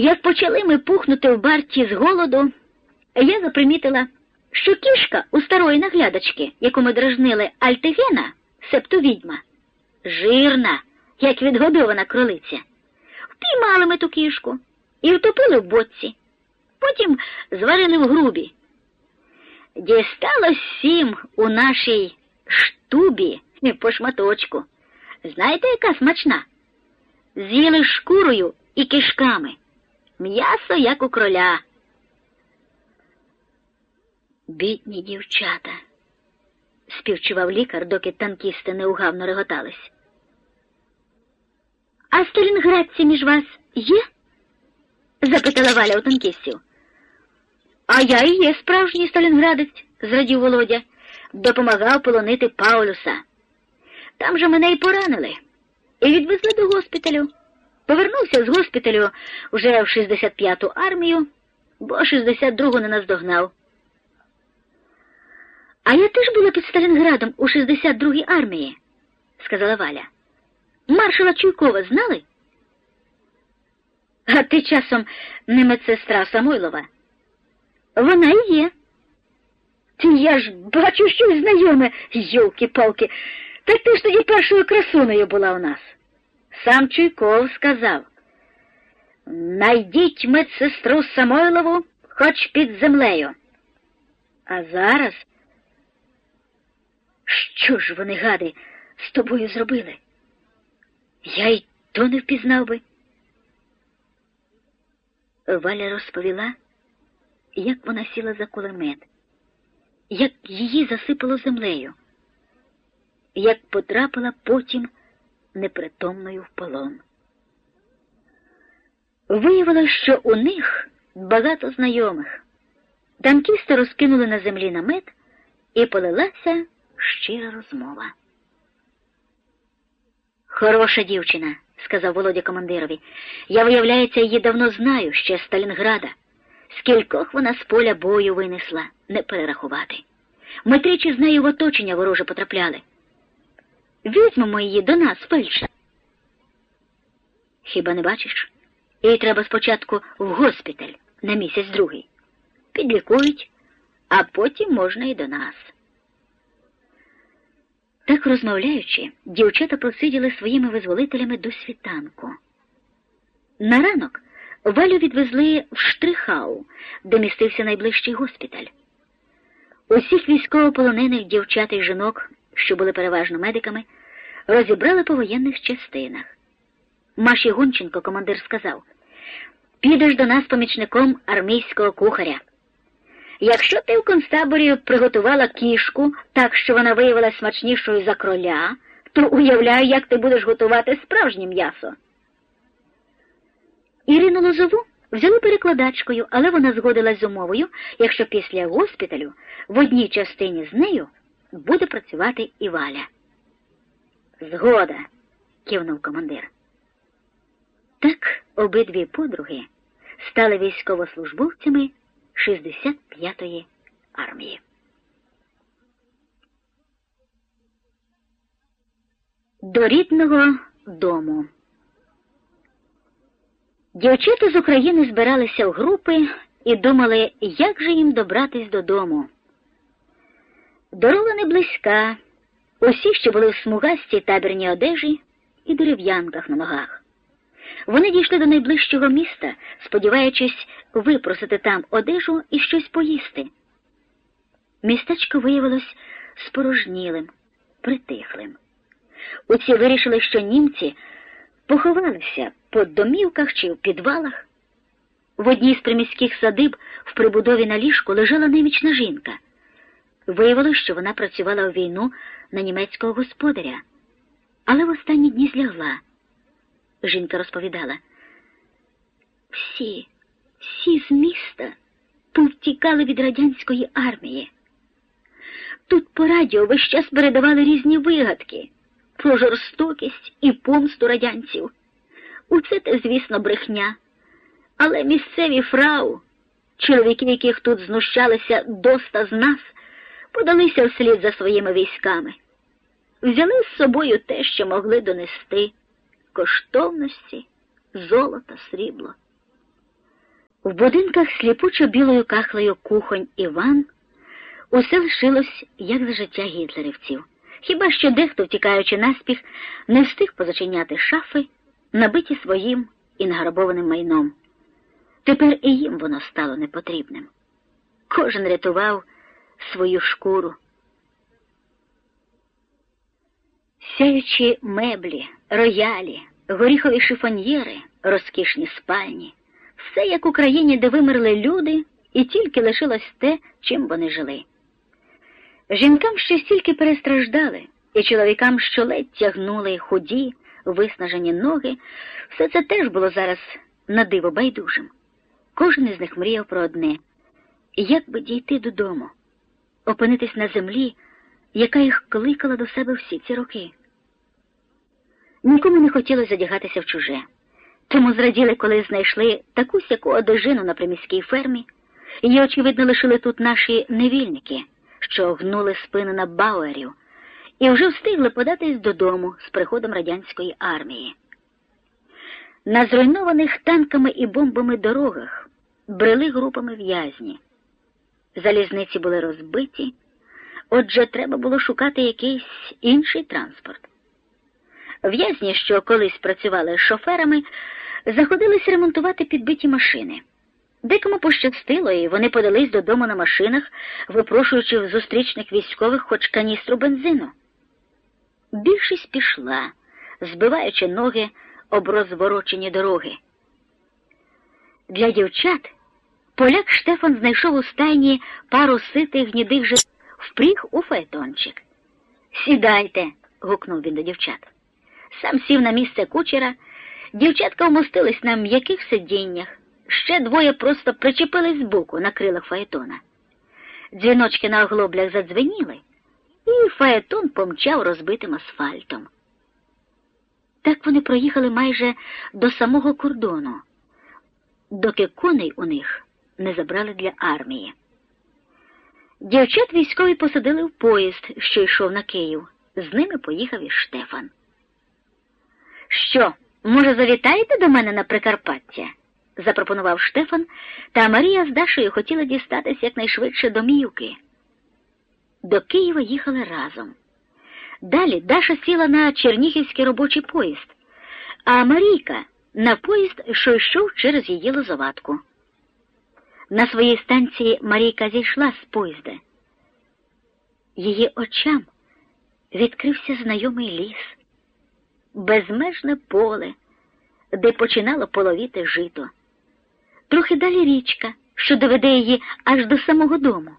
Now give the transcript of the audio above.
Як почали ми пухнути в барті з голоду, я запримітила, що кішка у старої наглядачки, яку ми дражнили Альтигена, септо відьма, жирна, як відгодована кролиця. Впіймали ми ту кішку і втопили в боці, потім зварили в грубі. Дісталось всім у нашій штубі по шматочку. Знаєте, яка смачна? З'їли шкурою і кишками. М'ясо, як у кроля. Бідні дівчата, співчував лікар, доки танкісти неугавно реготались. А сталінградці між вас є? запитала Валя у танкістів. А я і є справжній сталінградець, зрадів Володя, допомагав полонити Паулюса. Там же мене й поранили, і відвезли до госпіталю. Повернувся з госпіталю вже в 65-ту армію, бо 62-го не наздогнав. А я теж була під Сталінградом у 62-й армії, сказала Валя. Маршала Чуйкова знали? А ти часом не медсестра Самойлова? Вона і є. Я ж бачу щось знайоме, йолки-палки. Так ти ж тоді першою красунею була у нас. Сам Чуйков сказав Найдіть медсестру Самойлову хоч під землею. А зараз що ж вони, гади, з тобою зробили? Я й то не впізнав би. Валя розповіла, як вона сіла за кулемет, як її засипало землею, як потрапила потім непритомною в полон. Виявилось, що у них багато знайомих. Танкісти розкинули на землі намет і полилася щира розмова. Хороша дівчина, сказав Володя командирові. Я, виявляється, її давно знаю ще з Сталінграда. Скількох вона з поля бою винесла, не перерахувати. Ми тричі з нею в оточення вороже потрапляли. Візьмемо її до нас, фельдша. Хіба не бачиш? Їй треба спочатку в госпіталь на місяць другий. Підлікують, а потім можна і до нас. Так розмовляючи, дівчата просиділи своїми визволителями до світанку. На ранок Валю відвезли в Штрихау, де містився найближчий госпіталь. Усіх військовополонених дівчат і жінок, що були переважно медиками, розібрали по воєнних частинах. Маші Гунченко, командир, сказав підеш до нас помічником армійського кухаря. Якщо ти в концтаборі приготувала кішку так, що вона виявилася смачнішою за кроля, то уявляю, як ти будеш готувати справжнє м'ясо. Ірину Лозову взяли перекладачкою, але вона згодилась з умовою, якщо після госпіталю в одній частині з нею буде працювати і Валя. Згода, кивнув командир. Так обидві подруги стали військовослужбовцями 65-ї армії. До рідного дому. Дівчата з України збиралися в групи і думали, як же їм добратись додому. Дорога не близька, усі, що були в смугастій табірній одежі і дерев'янках на ногах. Вони дійшли до найближчого міста, сподіваючись випросити там одежу і щось поїсти. Містечко виявилось спорожнілим, притихлим. Усі вирішили, що німці поховалися по домівках чи в підвалах. В одній з приміських садиб в прибудові на ліжку лежала немічна жінка. Виявилось, що вона працювала у війну на німецького господаря, але в останні дні злягла. Жінка розповідала. Всі, всі з міста повтікали від радянської армії. Тут по радіо весь час передавали різні вигадки про жорстокість і помсту радянців. Усе те, звісно, брехня. Але місцеві фрау, чоловіки, яких тут знущалися доста з нас, подалися вслід за своїми військами, взяли з собою те, що могли донести коштовності, золото, срібло. В будинках сліпучо білою кахлею кухонь Іван усе лишилось, як за життя гітлерівців. Хіба що дехто, втікаючи наспіх, не встиг позачиняти шафи, набиті своїм і награбованим майном. Тепер і їм воно стало непотрібним. Кожен рятував свою шкуру. Сяючі меблі, роялі, горіхові шифоньєри, розкішні спальні, все як у країні, де вимерли люди, і тільки лишилось те, чим вони жили. Жінкам ще стільки перестраждали, і чоловікам, що ледь тягнули худі, виснажені ноги, все це теж було зараз на диво байдужим. Кожен із них мріяв про одне як би дійти додому, опинитись на землі, яка їх кликала до себе всі ці роки. Нікому не хотілося задягатися в чуже, тому зраділи, коли знайшли таку сяку одежину на приміській фермі, і, очевидно, лишили тут наші невільники, що гнули спину на бауерів, і вже встигли податись додому з приходом радянської армії. На зруйнованих танками і бомбами дорогах брели групами в'язні. Залізниці були розбиті, отже, треба було шукати якийсь інший транспорт. В'язні, що колись працювали з шоферами, заходились ремонтувати підбиті машини. Декому пощастило, і вони подались додому на машинах, випрошуючи в зустрічних військових хоч каністру бензину. Більшість пішла, збиваючи ноги об розворочені дороги. Для дівчат поляк Штефан знайшов у стайні пару ситих гнідих же впріг у фаетончик. Сідайте, гукнув він до дівчат. Сам сів на місце кучера, дівчатка вмостились на м'яких сидіннях, ще двоє просто причепились збоку на крилах фаетона. Дзвіночки на оглоблях задзвеніли, і фаетон помчав розбитим асфальтом. Так вони проїхали майже до самого кордону, доки коней у них не забрали для армії. Дівчат військові посадили в поїзд, що йшов на Київ. З ними поїхав і Штефан. Що, може, завітаєте до мене на Прикарпаття? запропонував Штефан, та Марія з Дашею хотіла дістатись якнайшвидше до Міюки. До Києва їхали разом. Далі Даша сіла на Чернігівський робочий поїзд, а Марійка на поїзд, що йшов через її лозоватку. На своїй станції Марійка зійшла з поїзда. Її очам відкрився знайомий ліс безмежне поле, де починало половіти жито. Трохи далі річка, що доведе її аж до самого дому.